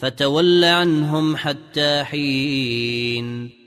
فتول عنهم حتى حين.